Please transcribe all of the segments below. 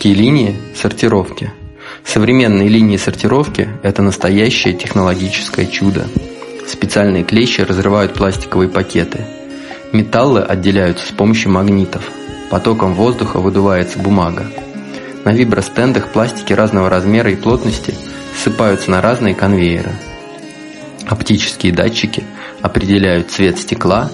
Технологические линии сортировки. Современные линии сортировки – это настоящее технологическое чудо. Специальные клещи разрывают пластиковые пакеты. Металлы отделяются с помощью магнитов. Потоком воздуха выдувается бумага. На вибростендах пластики разного размера и плотности ссыпаются на разные конвейеры. Оптические датчики определяют цвет стекла,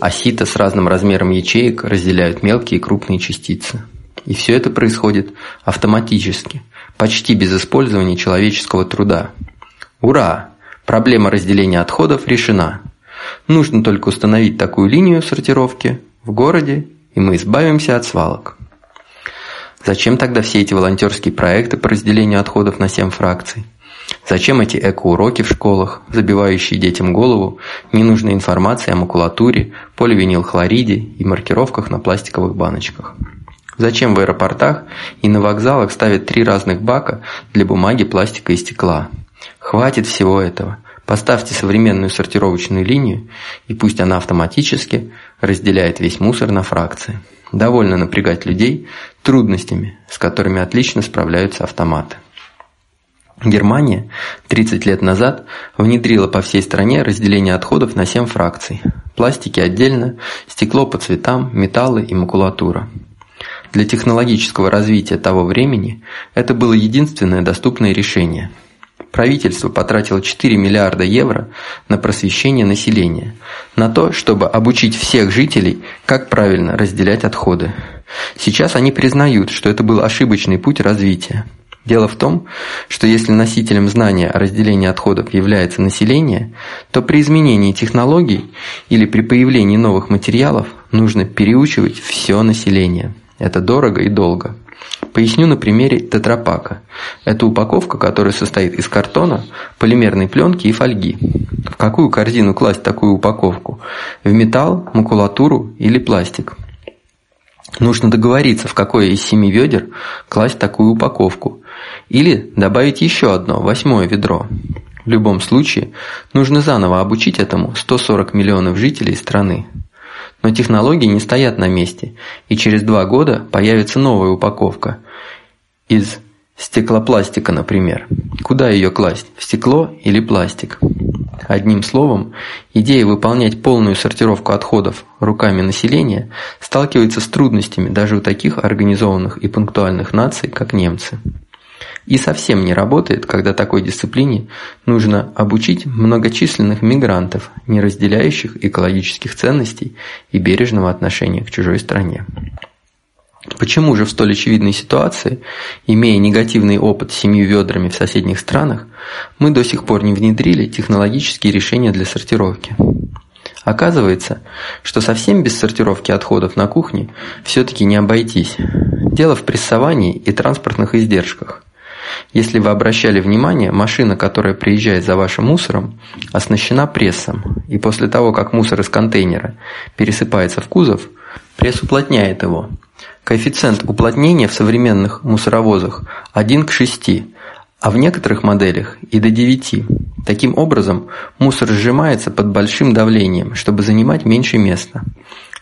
а сито с разным размером ячеек разделяют мелкие и крупные частицы. И все это происходит автоматически, почти без использования человеческого труда. Ура! Проблема разделения отходов решена. Нужно только установить такую линию сортировки в городе, и мы избавимся от свалок. Зачем тогда все эти волонтерские проекты по разделению отходов на 7 фракций? Зачем эти эко-уроки в школах, забивающие детям голову ненужной информацией о макулатуре, поливинилхлориде и маркировках на пластиковых баночках? Зачем в аэропортах и на вокзалах ставят три разных бака для бумаги, пластика и стекла? Хватит всего этого. Поставьте современную сортировочную линию, и пусть она автоматически разделяет весь мусор на фракции. Довольно напрягать людей трудностями, с которыми отлично справляются автоматы. Германия 30 лет назад внедрила по всей стране разделение отходов на 7 фракций. Пластики отдельно, стекло по цветам, металлы и макулатура. Для технологического развития того времени это было единственное доступное решение. Правительство потратило 4 миллиарда евро на просвещение населения, на то, чтобы обучить всех жителей, как правильно разделять отходы. Сейчас они признают, что это был ошибочный путь развития. Дело в том, что если носителем знания о разделении отходов является население, то при изменении технологий или при появлении новых материалов нужно переучивать все население. Это дорого и долго. Поясню на примере тетрапака. Это упаковка, которая состоит из картона, полимерной пленки и фольги. В какую корзину класть такую упаковку? В металл, макулатуру или пластик? Нужно договориться, в какое из семи ведер класть такую упаковку. Или добавить еще одно, восьмое ведро. В любом случае, нужно заново обучить этому 140 миллионов жителей страны. Но технологии не стоят на месте, и через два года появится новая упаковка из стеклопластика, например. Куда ее класть, в стекло или пластик? Одним словом, идея выполнять полную сортировку отходов руками населения сталкивается с трудностями даже у таких организованных и пунктуальных наций, как немцы. И совсем не работает, когда такой дисциплине нужно обучить многочисленных мигрантов, не разделяющих экологических ценностей и бережного отношения к чужой стране. Почему же в столь очевидной ситуации, имея негативный опыт с семью ведрами в соседних странах, мы до сих пор не внедрили технологические решения для сортировки? Оказывается, что совсем без сортировки отходов на кухне все-таки не обойтись. Дело в прессовании и транспортных издержках. Если вы обращали внимание, машина, которая приезжает за вашим мусором, оснащена прессом, и после того, как мусор из контейнера пересыпается в кузов, пресс уплотняет его. Коэффициент уплотнения в современных мусоровозах 1 к 6, а в некоторых моделях и до 9. Таким образом, мусор сжимается под большим давлением, чтобы занимать меньше места.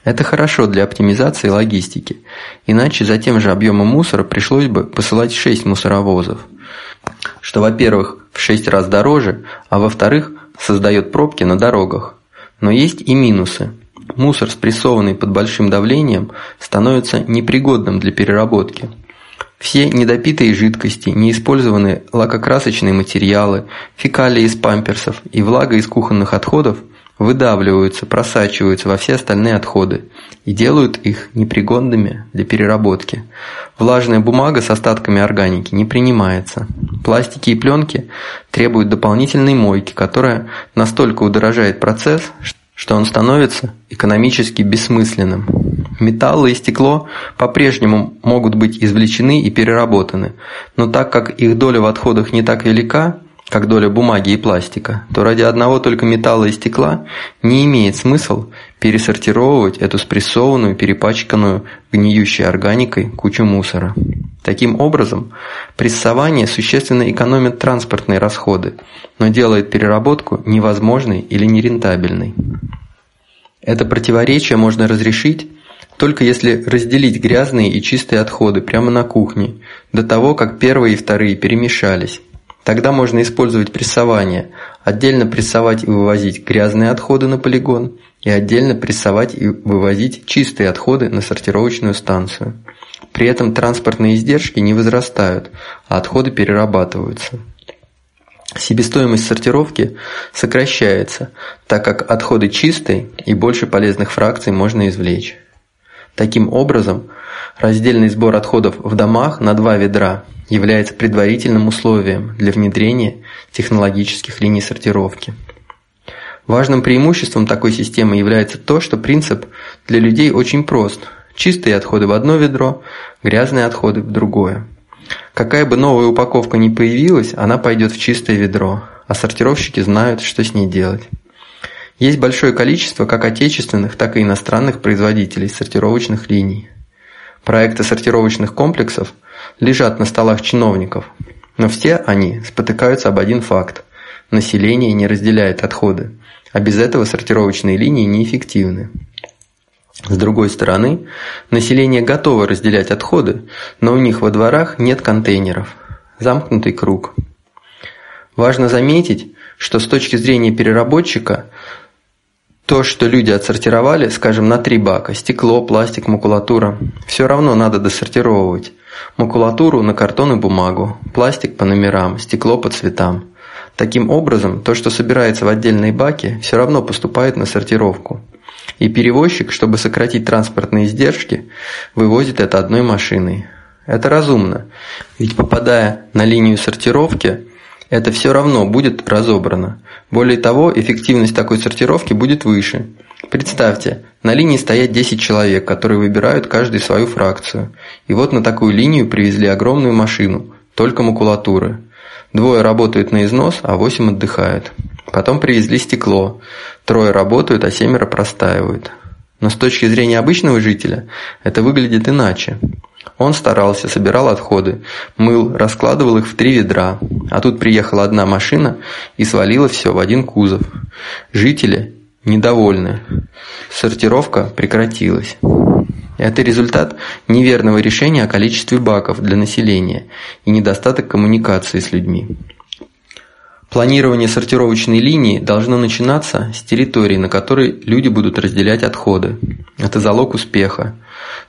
Это хорошо для оптимизации логистики, иначе за тем же объемом мусора пришлось бы посылать 6 мусоровозов, что, во-первых, в 6 раз дороже, а во-вторых, создает пробки на дорогах. Но есть и минусы. Мусор, спрессованный под большим давлением, становится непригодным для переработки. Все недопитые жидкости, неиспользованные лакокрасочные материалы, фекалии из памперсов и влага из кухонных отходов – выдавливаются, просачиваются во все остальные отходы и делают их непригодными для переработки. Влажная бумага с остатками органики не принимается. Пластики и пленки требуют дополнительной мойки, которая настолько удорожает процесс, что он становится экономически бессмысленным. Металлы и стекло по-прежнему могут быть извлечены и переработаны, но так как их доля в отходах не так велика, как доля бумаги и пластика, то ради одного только металла и стекла не имеет смысл пересортировывать эту спрессованную, перепачканную гниющей органикой кучу мусора. Таким образом, прессование существенно экономит транспортные расходы, но делает переработку невозможной или нерентабельной. Это противоречие можно разрешить только если разделить грязные и чистые отходы прямо на кухне, до того, как первые и вторые перемешались. Тогда можно использовать прессование, отдельно прессовать и вывозить грязные отходы на полигон и отдельно прессовать и вывозить чистые отходы на сортировочную станцию. При этом транспортные издержки не возрастают, а отходы перерабатываются. Себестоимость сортировки сокращается, так как отходы чистые и больше полезных фракций можно извлечь. Таким образом, раздельный сбор отходов в домах на два ведра является предварительным условием для внедрения технологических линий сортировки. Важным преимуществом такой системы является то, что принцип для людей очень прост. Чистые отходы в одно ведро, грязные отходы в другое. Какая бы новая упаковка ни появилась, она пойдет в чистое ведро, а сортировщики знают, что с ней делать. Есть большое количество как отечественных, так и иностранных производителей сортировочных линий. Проекты сортировочных комплексов лежат на столах чиновников, но все они спотыкаются об один факт – население не разделяет отходы, а без этого сортировочные линии неэффективны. С другой стороны, население готово разделять отходы, но у них во дворах нет контейнеров. Замкнутый круг. Важно заметить, что с точки зрения переработчика – то, что люди отсортировали, скажем, на три бака – стекло, пластик, макулатура – все равно надо досортировывать. Макулатуру на картон и бумагу, пластик по номерам, стекло по цветам. Таким образом, то, что собирается в отдельные баки, все равно поступает на сортировку. И перевозчик, чтобы сократить транспортные издержки, вывозит это одной машиной. Это разумно, ведь попадая на линию сортировки – это все равно будет разобрано. Более того, эффективность такой сортировки будет выше. Представьте, на линии стоят 10 человек, которые выбирают каждый свою фракцию. И вот на такую линию привезли огромную машину, только макулатуры. Двое работают на износ, а 8 отдыхают. Потом привезли стекло. Трое работают, а семеро простаивают. Но с точки зрения обычного жителя это выглядит иначе. Он старался, собирал отходы, мыл, раскладывал их в три ведра, а тут приехала одна машина и свалила все в один кузов. Жители недовольны. Сортировка прекратилась. Это результат неверного решения о количестве баков для населения и недостаток коммуникации с людьми. Планирование сортировочной линии должно начинаться с территории, на которой люди будут разделять отходы. Это залог успеха.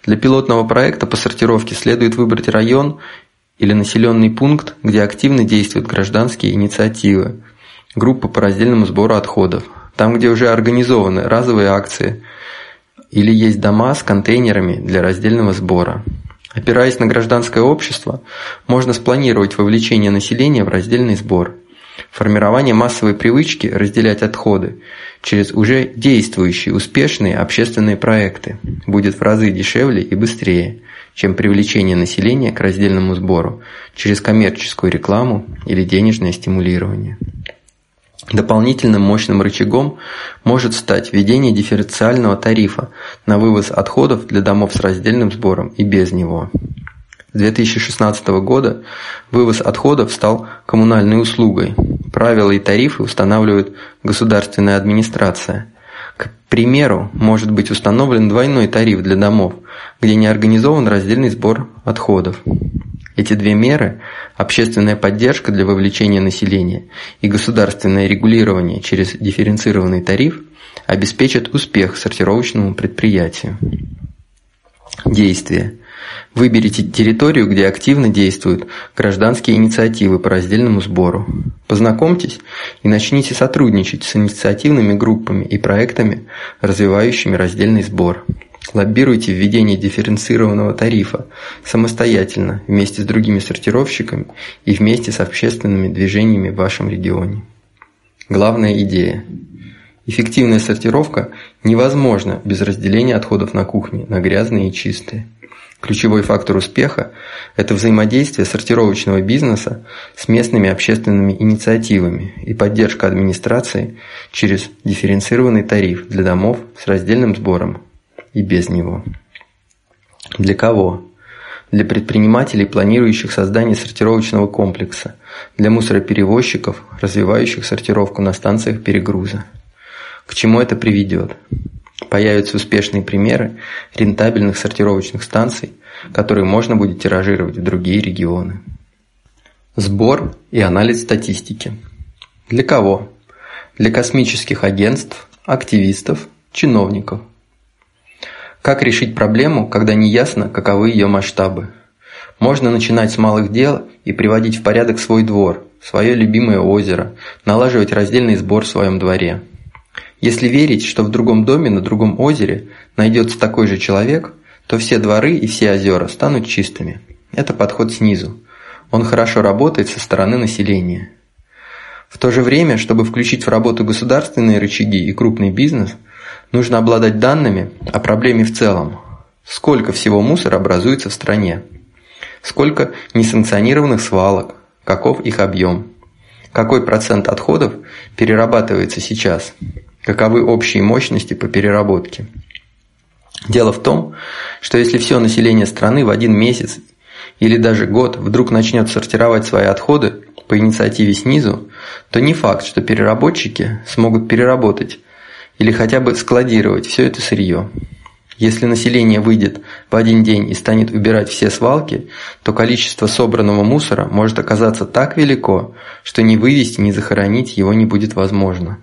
Для пилотного проекта по сортировке следует выбрать район или населенный пункт, где активно действуют гражданские инициативы, группы по раздельному сбору отходов, там, где уже организованы разовые акции или есть дома с контейнерами для раздельного сбора. Опираясь на гражданское общество, можно спланировать вовлечение населения в раздельный сбор – Формирование массовой привычки разделять отходы через уже действующие успешные общественные проекты будет в разы дешевле и быстрее, чем привлечение населения к раздельному сбору через коммерческую рекламу или денежное стимулирование. Дополнительным мощным рычагом может стать введение дифференциального тарифа на вывоз отходов для домов с раздельным сбором и без него. С 2016 года вывоз отходов стал коммунальной услугой. Правила и тарифы устанавливает государственная администрация. К примеру, может быть установлен двойной тариф для домов, где не организован раздельный сбор отходов. Эти две меры – общественная поддержка для вовлечения населения и государственное регулирование через дифференцированный тариф – обеспечат успех сортировочному предприятию. Действия. Выберите территорию, где активно действуют гражданские инициативы по раздельному сбору. Познакомьтесь и начните сотрудничать с инициативными группами и проектами, развивающими раздельный сбор. Лоббируйте введение дифференцированного тарифа самостоятельно, вместе с другими сортировщиками и вместе с общественными движениями в вашем регионе. Главная идея. Эффективная сортировка невозможна без разделения отходов на кухне на грязные и чистые. Ключевой фактор успеха – это взаимодействие сортировочного бизнеса с местными общественными инициативами и поддержка администрации через дифференцированный тариф для домов с раздельным сбором и без него. Для кого? Для предпринимателей, планирующих создание сортировочного комплекса, для мусороперевозчиков, развивающих сортировку на станциях перегруза. К чему это приведет? Появятся успешные примеры рентабельных сортировочных станций, которые можно будет тиражировать в другие регионы. Сбор и анализ статистики. Для кого? Для космических агентств, активистов, чиновников. Как решить проблему, когда не ясно, каковы ее масштабы? Можно начинать с малых дел и приводить в порядок свой двор, свое любимое озеро, налаживать раздельный сбор в своем дворе. Если верить, что в другом доме на другом озере найдется такой же человек, то все дворы и все озера станут чистыми. Это подход снизу. Он хорошо работает со стороны населения. В то же время, чтобы включить в работу государственные рычаги и крупный бизнес, нужно обладать данными о проблеме в целом. Сколько всего мусора образуется в стране? Сколько несанкционированных свалок? Каков их объем? Какой процент отходов перерабатывается сейчас? Каковы общие мощности по переработке? Дело в том, что если все население страны в один месяц или даже год вдруг начнет сортировать свои отходы по инициативе снизу, то не факт, что переработчики смогут переработать или хотя бы складировать все это сырье. Если население выйдет в один день и станет убирать все свалки, то количество собранного мусора может оказаться так велико, что ни вывести, ни захоронить его не будет возможно.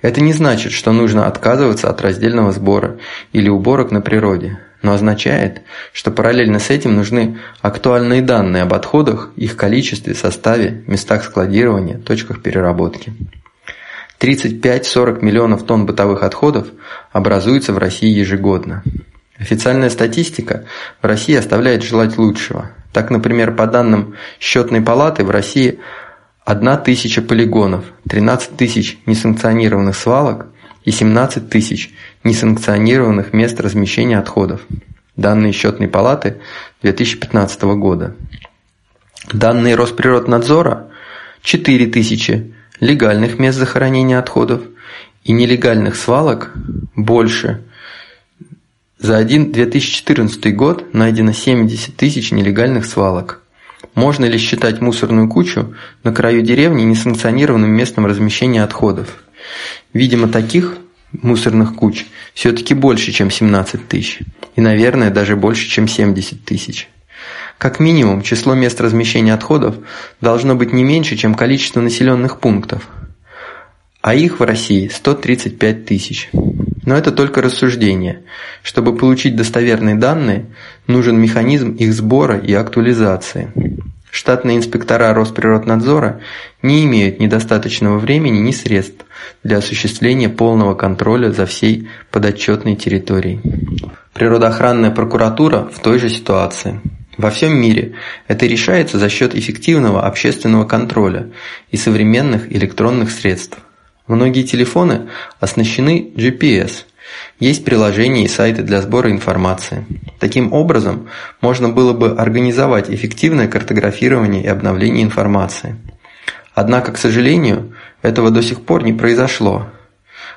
Это не значит, что нужно отказываться от раздельного сбора или уборок на природе, но означает, что параллельно с этим нужны актуальные данные об отходах, их количестве, составе, местах складирования, точках переработки. 35-40 миллионов тонн бытовых отходов образуется в России ежегодно. Официальная статистика в России оставляет желать лучшего. Так, например, по данным счетной палаты в России 1 тысяча полигонов, 13 тысяч несанкционированных свалок и 17 тысяч несанкционированных мест размещения отходов. Данные счетной палаты 2015 года. Данные Росприроднадзора 4 тысячи легальных мест захоронения отходов и нелегальных свалок больше. За один 2014 год найдено 70 тысяч нелегальных свалок. Можно ли считать мусорную кучу на краю деревни несанкционированным местом размещения отходов? Видимо, таких мусорных куч все-таки больше, чем 17 тысяч. И, наверное, даже больше, чем 70 тысяч. Как минимум, число мест размещения отходов должно быть не меньше, чем количество населенных пунктов. А их в России 135 тысяч. Но это только рассуждение. Чтобы получить достоверные данные, нужен механизм их сбора и актуализации. Штатные инспектора Росприроднадзора не имеют ни достаточного времени, ни средств для осуществления полного контроля за всей подотчетной территорией. Природоохранная прокуратура в той же ситуации – во всем мире это решается за счет эффективного общественного контроля и современных электронных средств. Многие телефоны оснащены GPS. Есть приложения и сайты для сбора информации. Таким образом, можно было бы организовать эффективное картографирование и обновление информации. Однако, к сожалению, этого до сих пор не произошло.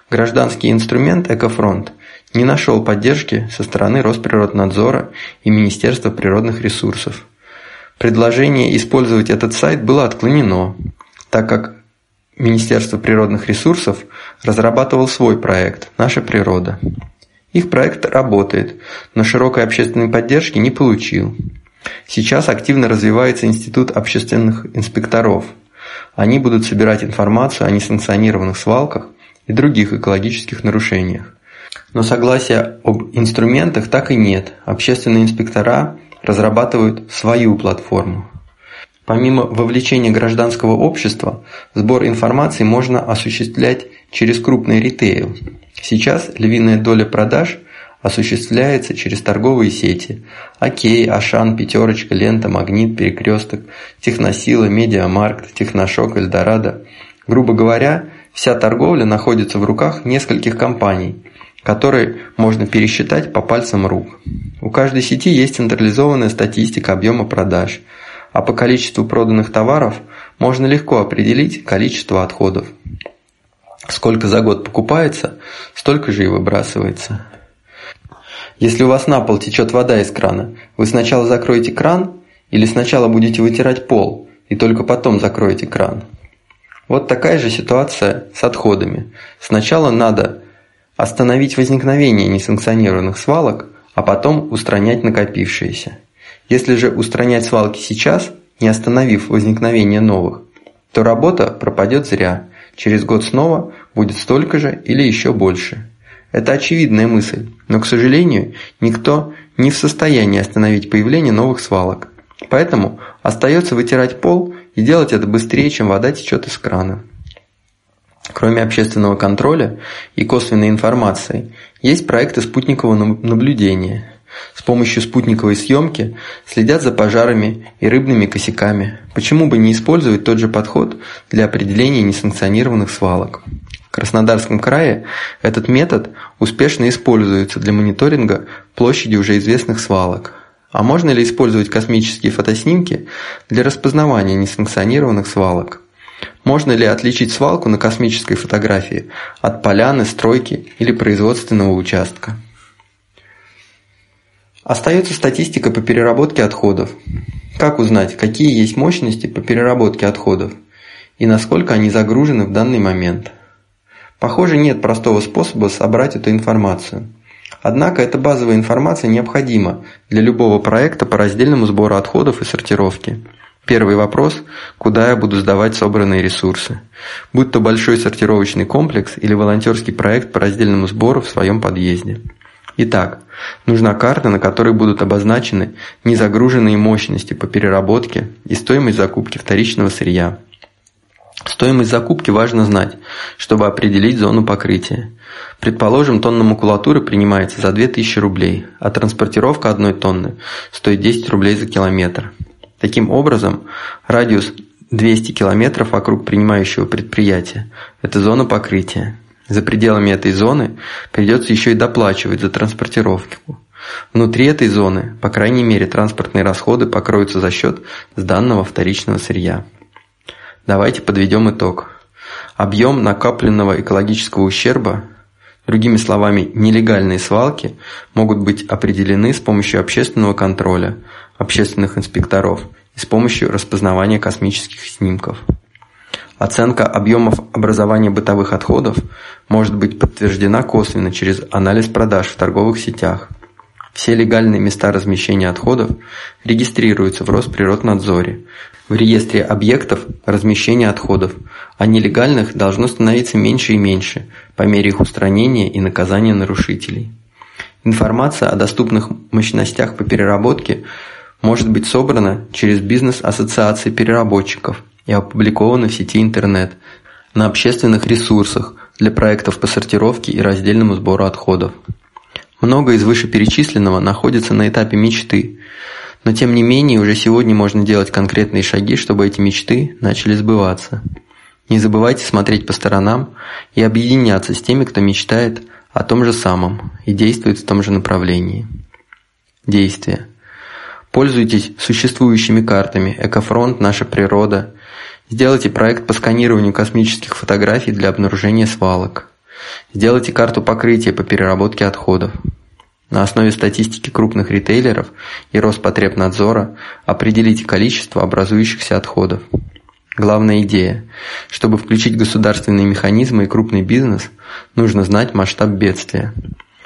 Гражданский инструмент «Экофронт» не нашел поддержки со стороны Росприроднадзора и Министерства природных ресурсов. Предложение использовать этот сайт было отклонено, так как Министерство природных ресурсов разрабатывал свой проект «Наша природа». Их проект работает, но широкой общественной поддержки не получил. Сейчас активно развивается Институт общественных инспекторов. Они будут собирать информацию о несанкционированных свалках и других экологических нарушениях. Но согласия об инструментах так и нет. Общественные инспектора разрабатывают свою платформу. Помимо вовлечения гражданского общества, сбор информации можно осуществлять через крупный ритейл. Сейчас львиная доля продаж осуществляется через торговые сети Окей, Ашан, Пятерочка, Лента, Магнит, Перекресток, Техносила, Медиамаркт, Техношок, Эльдорадо. Грубо говоря, вся торговля находится в руках нескольких компаний, которые можно пересчитать по пальцам рук. У каждой сети есть централизованная статистика объема продаж, а по количеству проданных товаров можно легко определить количество отходов. Сколько за год покупается, столько же и выбрасывается. Если у вас на пол течет вода из крана, вы сначала закроете кран или сначала будете вытирать пол и только потом закроете кран. Вот такая же ситуация с отходами. Сначала надо остановить возникновение несанкционированных свалок, а потом устранять накопившиеся. Если же устранять свалки сейчас, не остановив возникновение новых, то работа пропадет зря, через год снова будет столько же или еще больше. Это очевидная мысль, но, к сожалению, никто не в состоянии остановить появление новых свалок. Поэтому остается вытирать пол и делать это быстрее, чем вода течет из крана. Кроме общественного контроля и косвенной информации, есть проекты спутникового наблюдения. С помощью спутниковой съемки следят за пожарами и рыбными косяками. Почему бы не использовать тот же подход для определения несанкционированных свалок? В Краснодарском крае этот метод успешно используется для мониторинга площади уже известных свалок. А можно ли использовать космические фотоснимки для распознавания несанкционированных свалок? Можно ли отличить свалку на космической фотографии от поляны, стройки или производственного участка? Остается статистика по переработке отходов. Как узнать, какие есть мощности по переработке отходов и насколько они загружены в данный момент? Похоже, нет простого способа собрать эту информацию. Однако эта базовая информация необходима для любого проекта по раздельному сбору отходов и сортировке. Первый вопрос – куда я буду сдавать собранные ресурсы? Будь то большой сортировочный комплекс или волонтерский проект по раздельному сбору в своем подъезде. Итак, нужна карта, на которой будут обозначены незагруженные мощности по переработке и стоимость закупки вторичного сырья – Стоимость закупки важно знать, чтобы определить зону покрытия. Предположим, тонна макулатуры принимается за 2000 рублей, а транспортировка одной тонны стоит 10 рублей за километр. Таким образом, радиус 200 километров вокруг принимающего предприятия – это зона покрытия. За пределами этой зоны придется еще и доплачивать за транспортировку. Внутри этой зоны, по крайней мере, транспортные расходы покроются за счет сданного вторичного сырья. Давайте подведем итог. Объем накопленного экологического ущерба, другими словами, нелегальные свалки, могут быть определены с помощью общественного контроля, общественных инспекторов и с помощью распознавания космических снимков. Оценка объемов образования бытовых отходов может быть подтверждена косвенно через анализ продаж в торговых сетях. Все легальные места размещения отходов регистрируются в Росприроднадзоре, в реестре объектов размещения отходов, а нелегальных должно становиться меньше и меньше по мере их устранения и наказания нарушителей. Информация о доступных мощностях по переработке может быть собрана через бизнес-ассоциации переработчиков и опубликована в сети интернет, на общественных ресурсах для проектов по сортировке и раздельному сбору отходов. Много из вышеперечисленного находится на этапе мечты – но тем не менее, уже сегодня можно делать конкретные шаги, чтобы эти мечты начали сбываться. Не забывайте смотреть по сторонам и объединяться с теми, кто мечтает о том же самом и действует в том же направлении. Действия. Пользуйтесь существующими картами «Экофронт», «Наша природа». Сделайте проект по сканированию космических фотографий для обнаружения свалок. Сделайте карту покрытия по переработке отходов. На основе статистики крупных ритейлеров и Роспотребнадзора определите количество образующихся отходов. Главная идея. Чтобы включить государственные механизмы и крупный бизнес, нужно знать масштаб бедствия.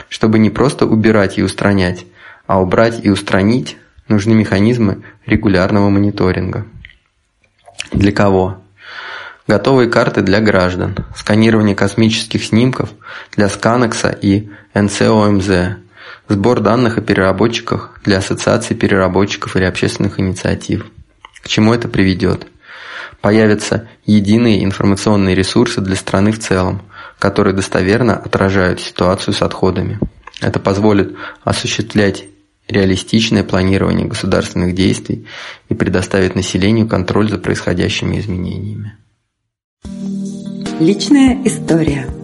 Чтобы не просто убирать и устранять, а убрать и устранить, нужны механизмы регулярного мониторинга. Для кого? Готовые карты для граждан, сканирование космических снимков для Сканекса и НЦОМЗ, Сбор данных о переработчиках для ассоциаций переработчиков или общественных инициатив. К чему это приведет? Появятся единые информационные ресурсы для страны в целом, которые достоверно отражают ситуацию с отходами. Это позволит осуществлять реалистичное планирование государственных действий и предоставит населению контроль за происходящими изменениями. Личная история